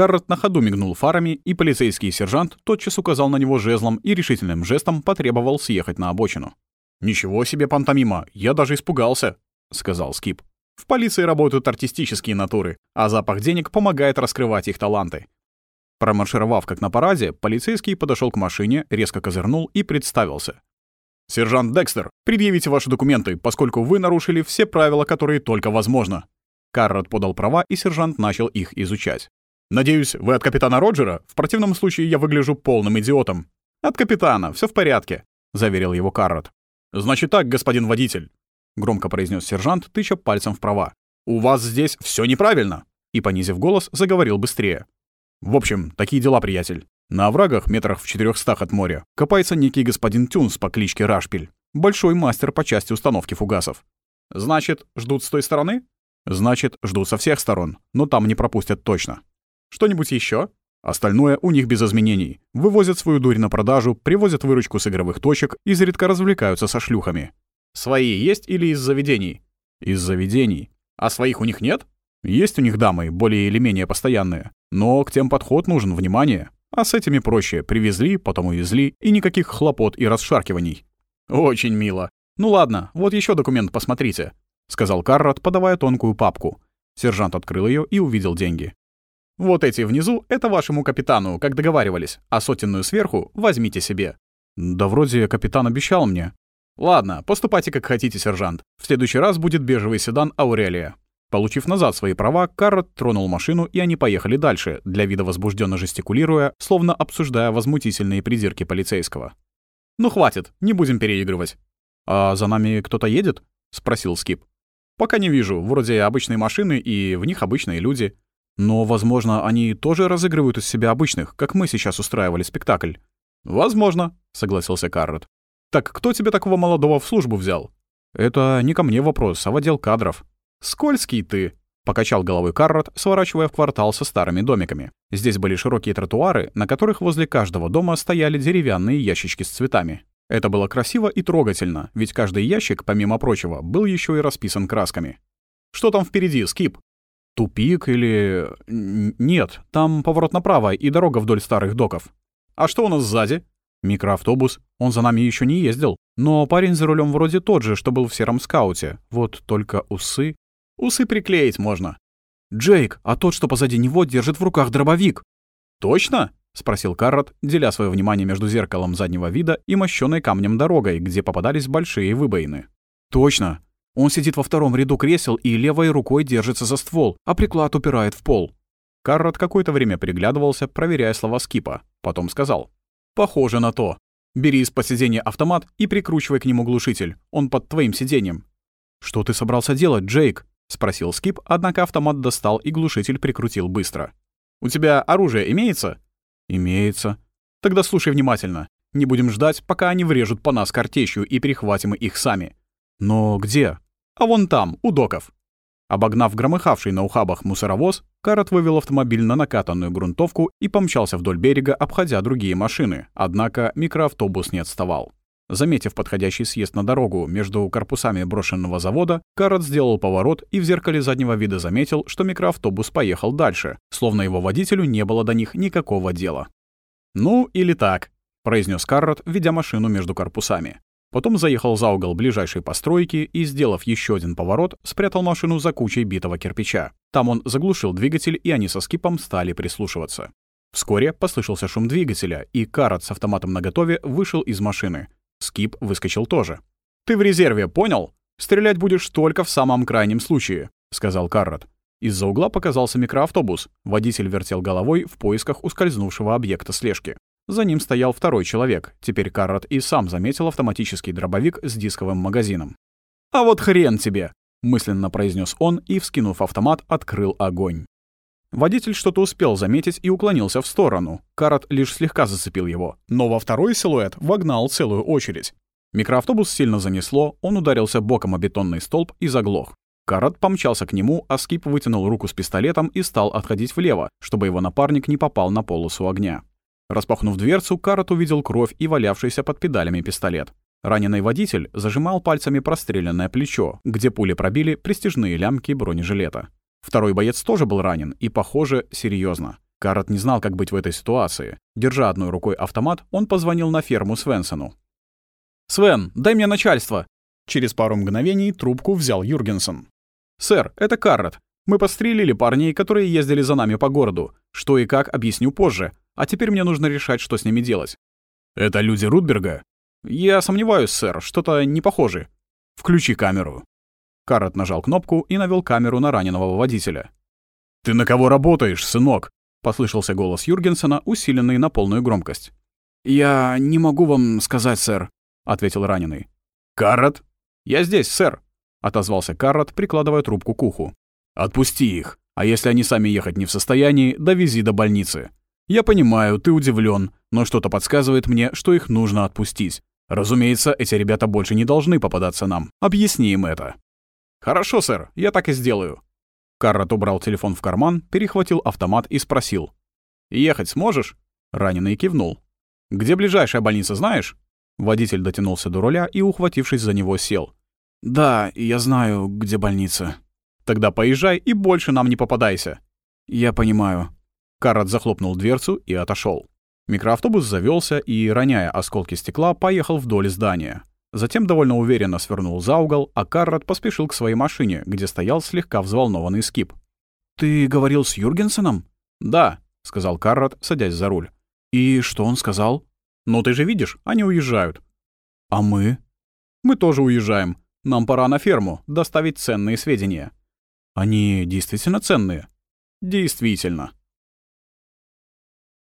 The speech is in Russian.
Каррот на ходу мигнул фарами, и полицейский сержант тотчас указал на него жезлом и решительным жестом потребовал съехать на обочину. «Ничего себе пантомима, я даже испугался», — сказал Скип. «В полиции работают артистические натуры, а запах денег помогает раскрывать их таланты». Промаршировав как на параде, полицейский подошел к машине, резко козырнул и представился. «Сержант Декстер, предъявите ваши документы, поскольку вы нарушили все правила, которые только возможно». Каррот подал права, и сержант начал их изучать. «Надеюсь, вы от капитана Роджера? В противном случае я выгляжу полным идиотом». «От капитана, все в порядке», — заверил его Каррот. «Значит так, господин водитель», — громко произнес сержант, тыча пальцем в права. «У вас здесь все неправильно!» И, понизив голос, заговорил быстрее. «В общем, такие дела, приятель. На оврагах, метрах в четырехстах от моря, копается некий господин Тюнс по кличке Рашпиль. Большой мастер по части установки фугасов. Значит, ждут с той стороны? Значит, ждут со всех сторон, но там не пропустят точно. Что-нибудь еще? Остальное у них без изменений. Вывозят свою дурь на продажу, привозят выручку с игровых точек, изредка развлекаются со шлюхами. Свои есть или из заведений? Из заведений. А своих у них нет? Есть у них дамы, более или менее постоянные. Но к тем подход нужен, внимание. А с этими проще. Привезли, потом увезли, и никаких хлопот и расшаркиваний. Очень мило. Ну ладно, вот еще документ посмотрите, сказал Каррот, подавая тонкую папку. Сержант открыл ее и увидел деньги. Вот эти внизу — это вашему капитану, как договаривались, а сотенную сверху возьмите себе». «Да вроде капитан обещал мне». «Ладно, поступайте как хотите, сержант. В следующий раз будет бежевый седан «Аурелия». Получив назад свои права, Каррот тронул машину, и они поехали дальше, для вида возбужденно жестикулируя, словно обсуждая возмутительные придирки полицейского. «Ну хватит, не будем переигрывать». «А за нами кто-то едет?» — спросил Скип. «Пока не вижу. Вроде обычные машины, и в них обычные люди. Но, возможно, они тоже разыгрывают из себя обычных, как мы сейчас устраивали спектакль. «Возможно», — согласился Каррот. «Так кто тебе такого молодого в службу взял?» «Это не ко мне вопрос, а в отдел кадров». «Скользкий ты», — покачал головой Каррот, сворачивая в квартал со старыми домиками. Здесь были широкие тротуары, на которых возле каждого дома стояли деревянные ящички с цветами. Это было красиво и трогательно, ведь каждый ящик, помимо прочего, был еще и расписан красками. «Что там впереди, Скип?» Тупик или... Нет, там поворот направо и дорога вдоль старых доков. А что у нас сзади? Микроавтобус. Он за нами еще не ездил. Но парень за рулем вроде тот же, что был в сером скауте. Вот только усы... Усы приклеить можно. «Джейк, а тот, что позади него, держит в руках дробовик». «Точно?» — спросил Каррот, деля свое внимание между зеркалом заднего вида и мощенной камнем дорогой, где попадались большие выбоины. «Точно. Он сидит во втором ряду кресел и левой рукой держится за ствол, а приклад упирает в пол. Каррот какое-то время приглядывался, проверяя слова Скипа. Потом сказал. «Похоже на то. Бери из-под сиденья автомат и прикручивай к нему глушитель. Он под твоим сиденьем». «Что ты собрался делать, Джейк?» — спросил Скип, однако автомат достал и глушитель прикрутил быстро. «У тебя оружие имеется?» «Имеется». «Тогда слушай внимательно. Не будем ждать, пока они врежут по нас картечью и перехватим их сами. Но где? А вон там, у доков. Обогнав громыхавший на ухабах мусоровоз, Карат вывел автомобиль на накатанную грунтовку и помчался вдоль берега, обходя другие машины, однако микроавтобус не отставал. Заметив подходящий съезд на дорогу между корпусами брошенного завода, Карат сделал поворот и в зеркале заднего вида заметил, что микроавтобус поехал дальше, словно его водителю не было до них никакого дела. «Ну, или так», — произнес Каррот, ведя машину между корпусами. Потом заехал за угол ближайшей постройки и, сделав еще один поворот, спрятал машину за кучей битого кирпича. Там он заглушил двигатель, и они со скипом стали прислушиваться. Вскоре послышался шум двигателя, и Карат с автоматом наготове вышел из машины. Скип выскочил тоже. «Ты в резерве, понял? Стрелять будешь только в самом крайнем случае», — сказал Каррат. Из-за угла показался микроавтобус. Водитель вертел головой в поисках ускользнувшего объекта слежки. За ним стоял второй человек. Теперь Каррот и сам заметил автоматический дробовик с дисковым магазином. «А вот хрен тебе!» — мысленно произнес он и, вскинув автомат, открыл огонь. Водитель что-то успел заметить и уклонился в сторону. Карат лишь слегка зацепил его, но во второй силуэт вогнал целую очередь. Микроавтобус сильно занесло, он ударился боком о бетонный столб и заглох. Карат помчался к нему, а Скип вытянул руку с пистолетом и стал отходить влево, чтобы его напарник не попал на полосу огня. Распахнув дверцу, Карат увидел кровь и валявшийся под педалями пистолет. Раненый водитель зажимал пальцами простреленное плечо, где пули пробили престижные лямки бронежилета. Второй боец тоже был ранен и, похоже, серьезно. Карат не знал, как быть в этой ситуации. Держа одной рукой автомат, он позвонил на ферму Свенсону. «Свен, дай мне начальство!» Через пару мгновений трубку взял Юргенсен. «Сэр, это Каррот. Мы подстрелили парней, которые ездили за нами по городу. Что и как, объясню позже. А теперь мне нужно решать, что с ними делать». «Это люди Рудберга?» «Я сомневаюсь, сэр. Что-то не похоже. Включи камеру». Каррот нажал кнопку и навел камеру на раненого водителя. «Ты на кого работаешь, сынок?» — послышался голос Юргенсена, усиленный на полную громкость. «Я не могу вам сказать, сэр», — ответил раненый. «Каррот?» «Я здесь, сэр», — отозвался Каррот, прикладывая трубку к уху. «Отпусти их, а если они сами ехать не в состоянии, довези до больницы. Я понимаю, ты удивлен, но что-то подсказывает мне, что их нужно отпустить. Разумеется, эти ребята больше не должны попадаться нам. Объясни им это». «Хорошо, сэр, я так и сделаю», Каррот убрал телефон в карман, перехватил автомат и спросил. «Ехать сможешь?» Раненый кивнул. «Где ближайшая больница, знаешь?» Водитель дотянулся до руля и, ухватившись за него, сел. «Да, я знаю, где больница». «Тогда поезжай и больше нам не попадайся». «Я понимаю». Каррот захлопнул дверцу и отошел. Микроавтобус завелся и, роняя осколки стекла, поехал вдоль здания. Затем довольно уверенно свернул за угол, а Каррат поспешил к своей машине, где стоял слегка взволнованный скип. «Ты говорил с Юргенсеном?» «Да», — сказал Каррат, садясь за руль. «И что он сказал?» «Ну ты же видишь, они уезжают». «А мы?» «Мы тоже уезжаем. Нам пора на ферму, доставить ценные сведения». «Они действительно ценные?» «Действительно».